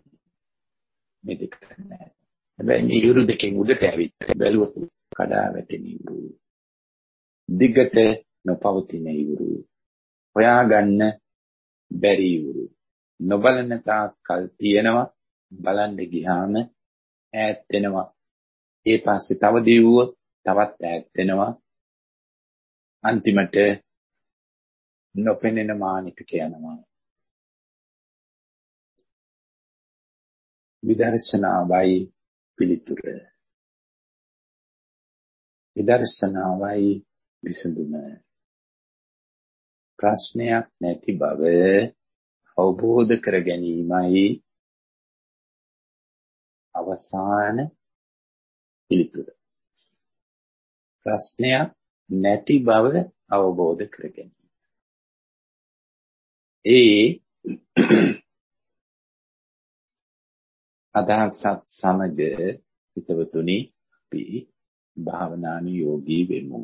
මේ දෙක නෑ හැබැයි මේ ඉවුරු දෙකෙන් උඩට ඇවිත් බැලුවොත් කඩා වැටෙන ඉවුරු. දිගට නොපවතින ඉවුරු. හොයාගන්න බැරි ඉවුරු. නොබලන තාක්කල් තියෙනවා. බලන්න ගියාම ඈත් වෙනවා. ඒ පස්සේ තව දිවුවොත් තවත් ඈත් වෙනවා. අන්තිමට නොපෙනෙන මානිකට යනවා. විදර්ශනාවයි පිළිතුර. විදර්ශනාවයි විසඳුම. ප්‍රශ්නයක් නැති බව අවබෝධ කර ගැනීමයි අවසාන පිළිතුර. ප්‍රශ්නයක් නැති බව අවබෝධ කරගන්න. ඒ අදහසත් සමග හිතවතුනි අපි භාවනානු යෝගී වෙමු.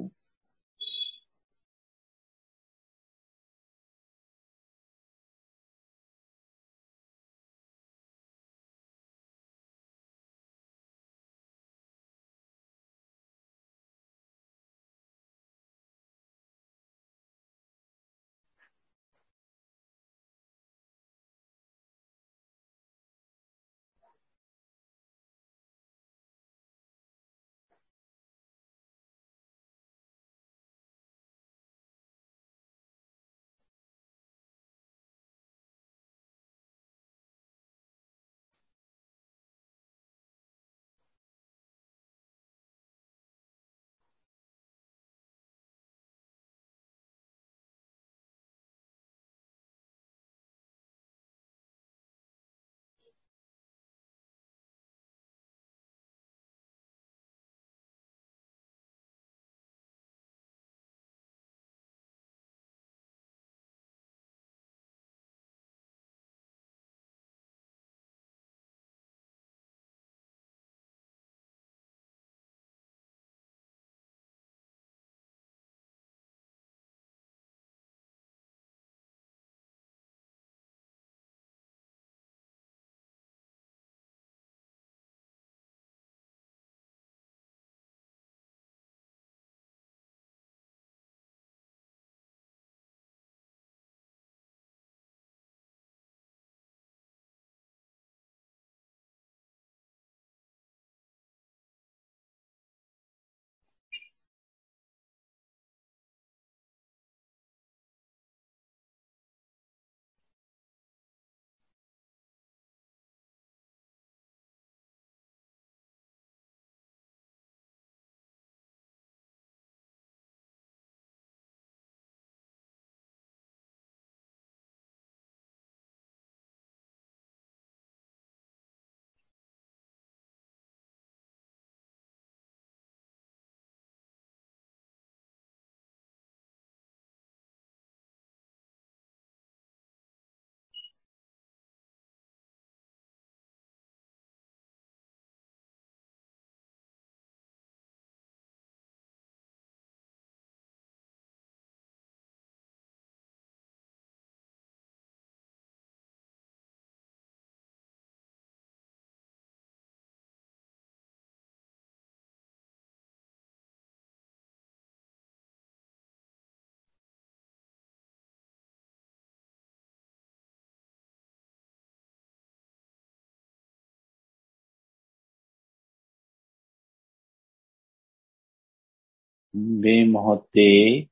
මේ මොහොතේ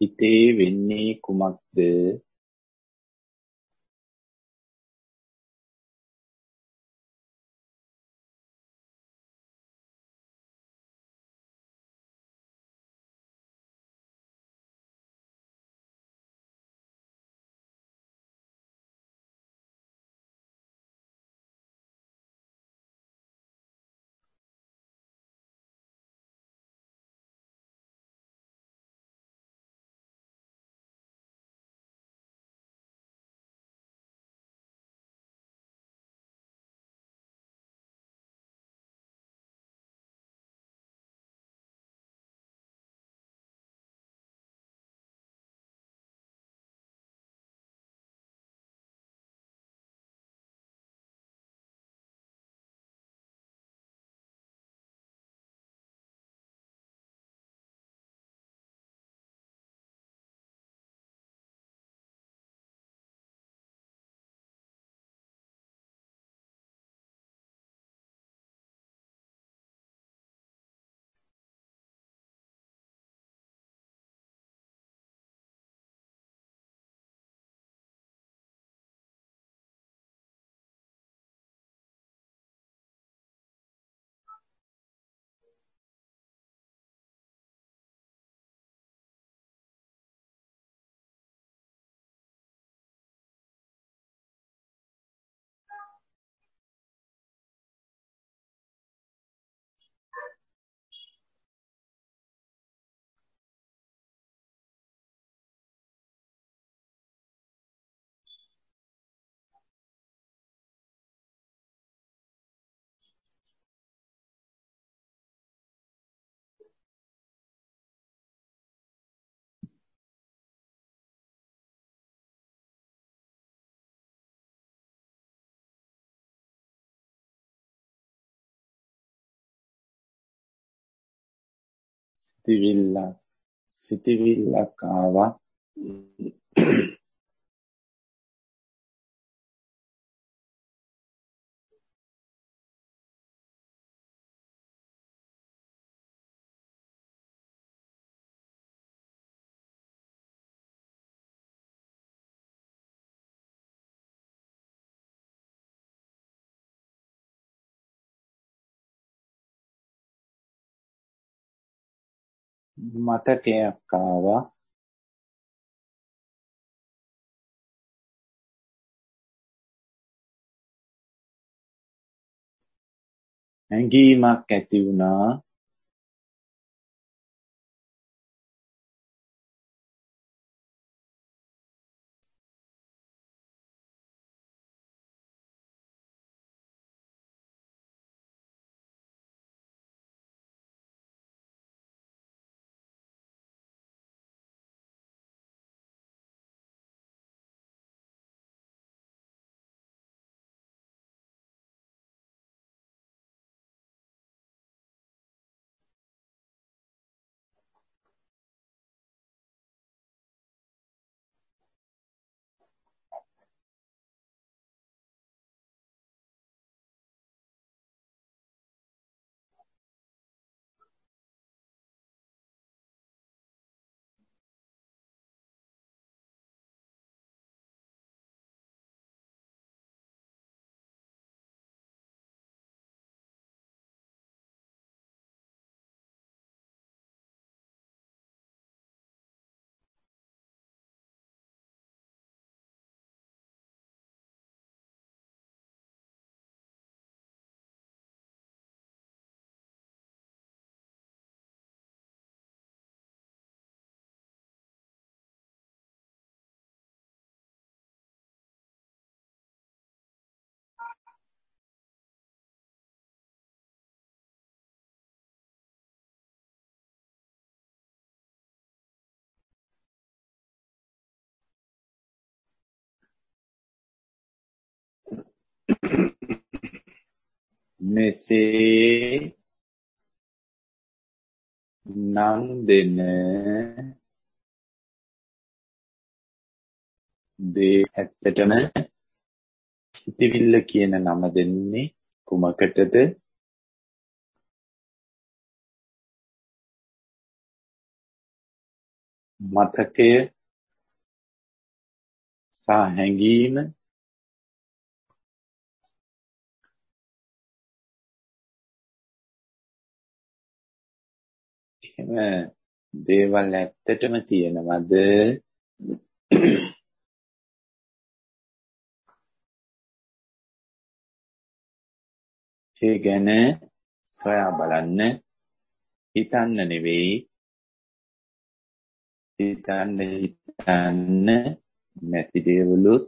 හිතේ වෙන්නේ කුමක්ද? සිතවිල්ල සිතවිල්ලක් ආවා. මතකයක් ආවා. හැඟීමක් ඇති වුණා. මෙසේ නම් දෙන දේ ඇත්තටම සිතවිල්ල කියන නම දෙන්නේ කුමකටද? මතකය සහ හැඟීම එහෙම දේවල් ඇත්තටම තියෙනවද? ඒ ගැන සොයා බලන්න. හිතන්න නෙවෙයි. හිතන්න හිතන්න නැති දේවලුත්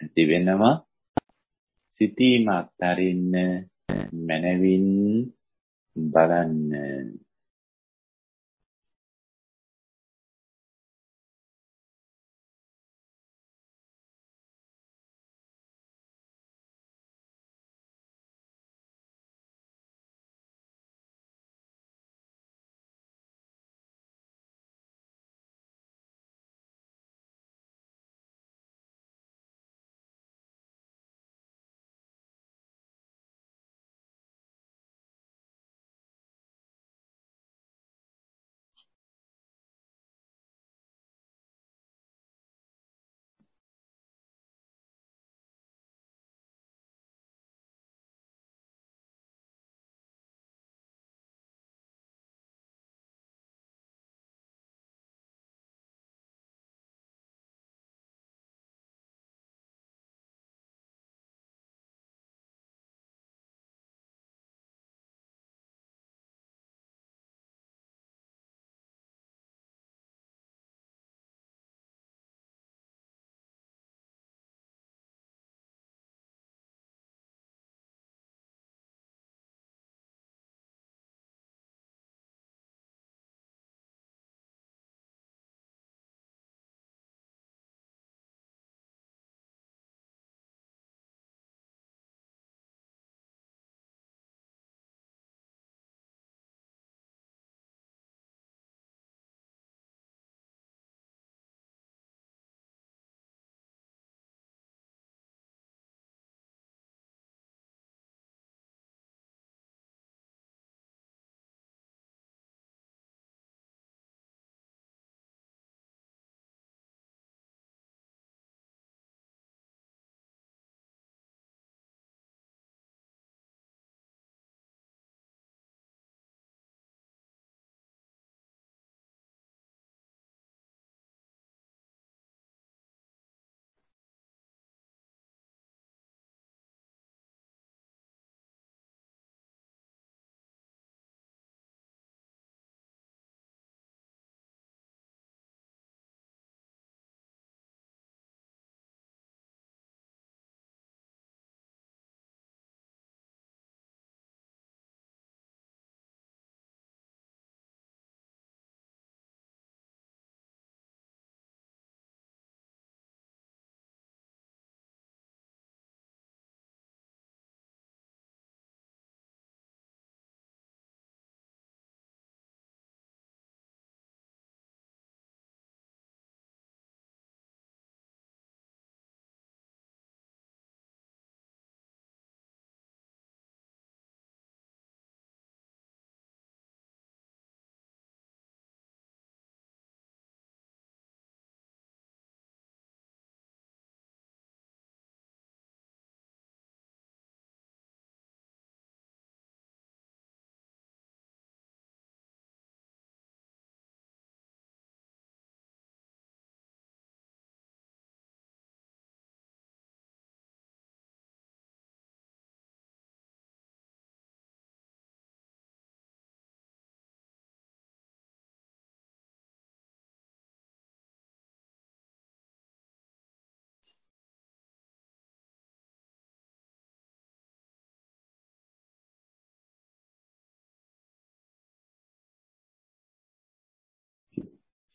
ඇති වෙනවා. සිතීම අත්හරින්න මනවින් බලන්න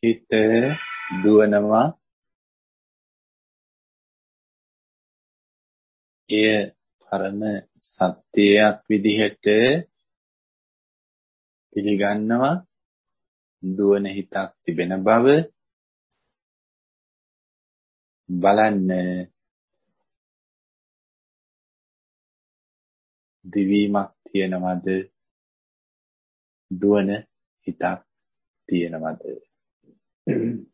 හිත දුවනවා. එය පරම සත්‍යයක් විදිහට පිළිගන්නවා. දුවන හිතක් තිබෙන බව බලන්න. දිවීමක් තියෙනවද? දුවන හිතක් තියෙනවද? Amen.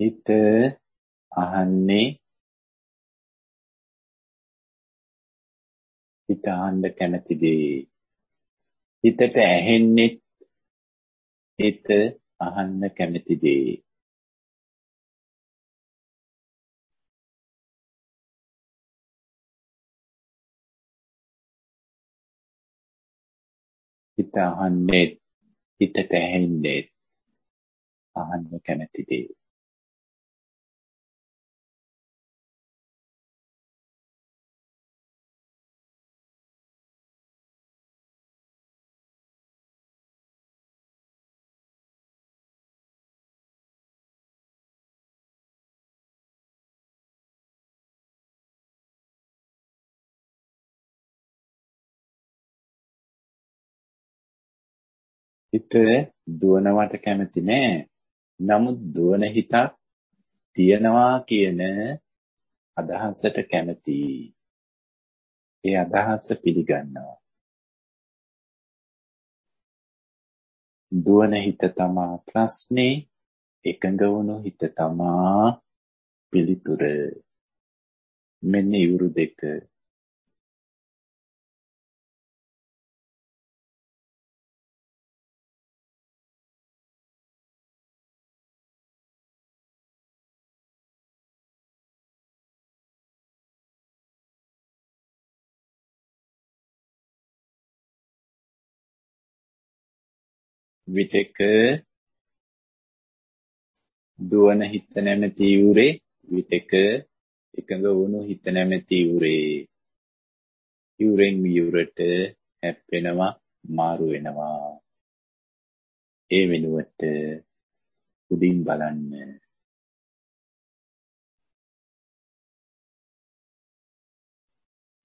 හිත අහන්නේ හිත අහන්න කැමති දේ. හිතට ඇහෙන්නේ හිත අහන්න කැමති දේ. හිත අහන්නේ හිතට ඇහෙන්නේ අහන්න කැමති දේ. හිත දුවනවට කැමති නෑ. නමුත් දුවන හිතක් තියනවා කියන අදහසට කැමති. ඒ අදහස පිළිගන්නවා. දුවන හිත තමා ප්‍රශ්නේ එකඟ වුණු හිත තමා පිළිතුර මෙන්න ඉවුරු දෙක විටක දුවන හිත නැමැති උරේ විටක එකඟ වුණු හිත නැමැති උරේ යුරෙන් යුරට හැප්පෙනවා මාරු වෙනවා. ඒ වෙනුවට උඩින් බලන්න.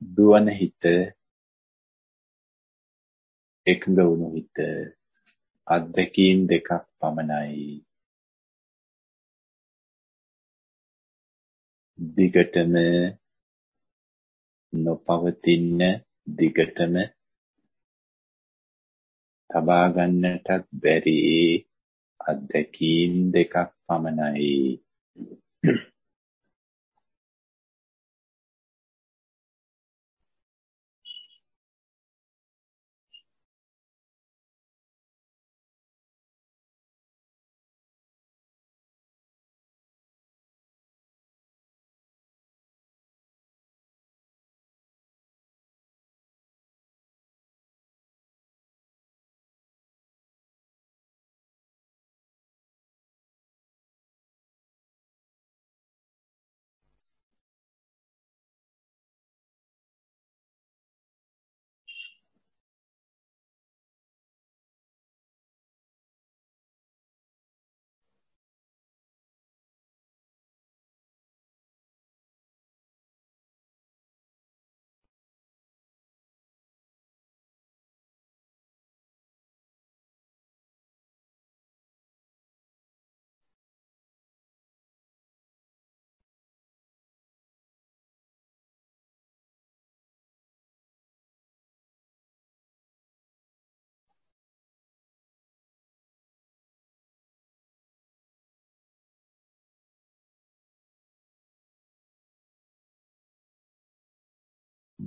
දුවන හිත එකඟ වුණු හිත අත්දැකීම් දෙකක් පමණයි. දිගටම නොපවතින දිගටම තබා ගන්නටත් බැරි අත්දැකීම් දෙකක් පමණයි.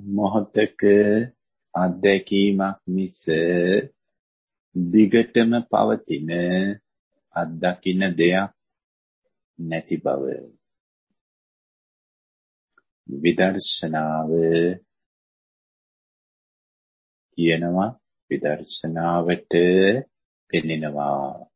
මොහතක අත්දැකීමක් මිස දිගටම පවතින අත්දකින්න දෙයක් නැති බව. විදර්ශනාව කියනවා. විදර්ශනාවට පෙනෙනවා.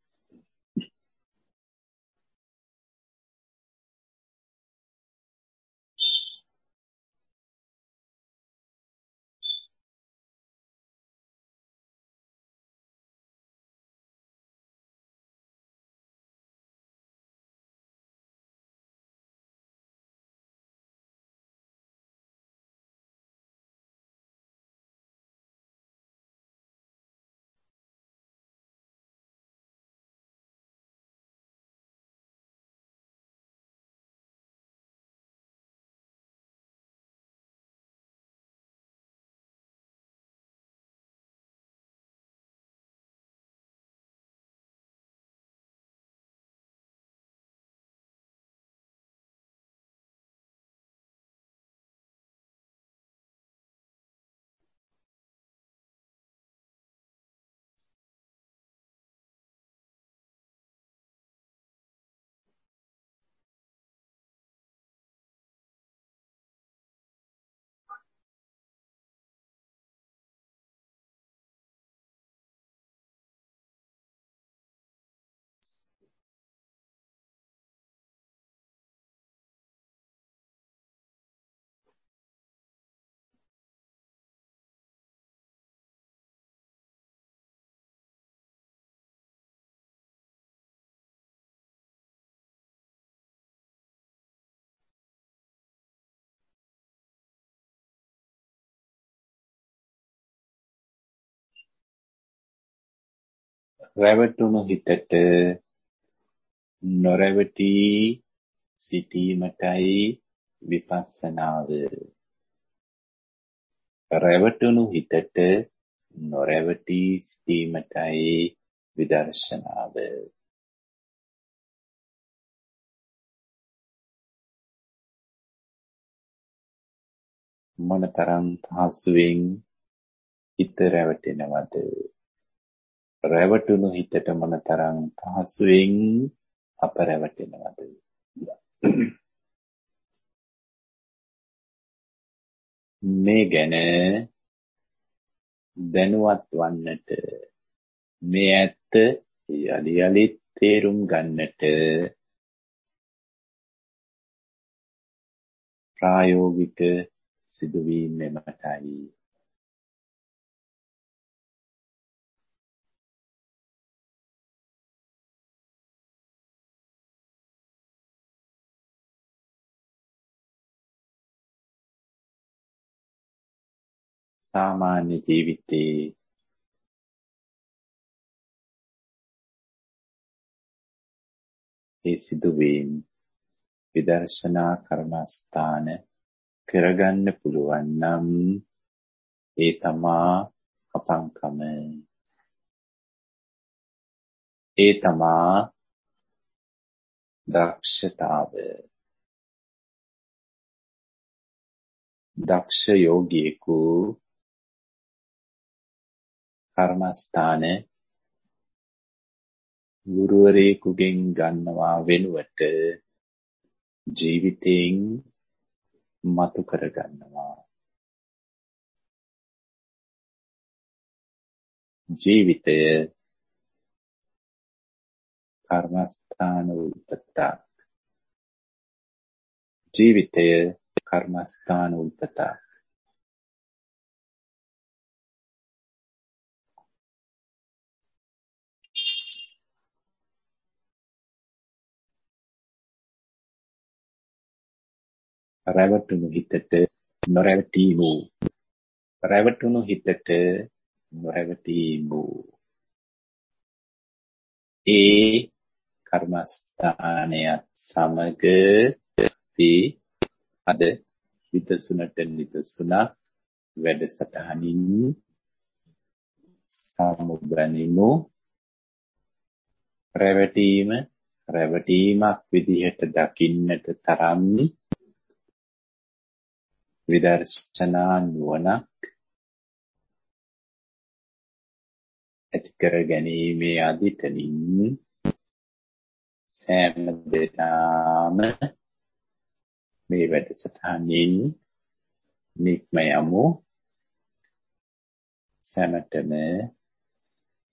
රැවටුණු හිතට නොරැවටී සිටීමටයි විපස්සනාව. රැවටුණු හිතට නොරැවටී සිටීමටයි විදර්ශනාව. මොනතරම් පහසුවෙන් හිත රැවටෙනවද? රැවටුණු හිතට මොනතරම් පහසුවෙන් අප රැවටෙනවද? මේ ගැන දැනුවත් වන්නට මේ ඇත්ත යලි යලිත් තේරුම් ගන්නට ප්‍රායෝගික සිදුවීම් මෙමටයි සාමාන්‍ය ජීවිතේ ඒ සිදුවීම් විදර්ශනා කර්මස්ථාන කරගන්න පුළුවන් නම් ඒ තමා අපංකම. ඒ තමා දක්ෂතාව. දක්ෂ යෝගියෙකු කර්මස්ථාන ගුරුවරයෙකුගෙන් ගන්නවා වෙනුවට ජීවිතයෙන් මතු කරගන්නවා. ජීවිතය කර්මස්ථාන උල්පතක් ජීවිතය කර්මස්ථාන උල්පතක් රැවටුණු හිතට නොරැවටීමු. රැවටුණු හිතට නොරැවටීමු. ඒ කර්මස්ථානයත් සමග අපි අද විදසුනට නිදසුනක් වැඩසටහනින් සමුගනිමු. රැවටීම රැවටීමක් විදිහට දකින්නට තරම් විදර්ශනා නුවණක් ඇති කර ගැනීමේ අදිටනින් සෑම දෙනාම මේ වැඩසටහනින් නික්ම යමු. සැමටම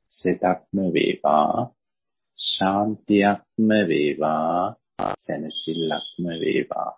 සිතක්ම වේවා ශාන්තියක්ම වේවා සැනසෙල්ලක්ම වේවා.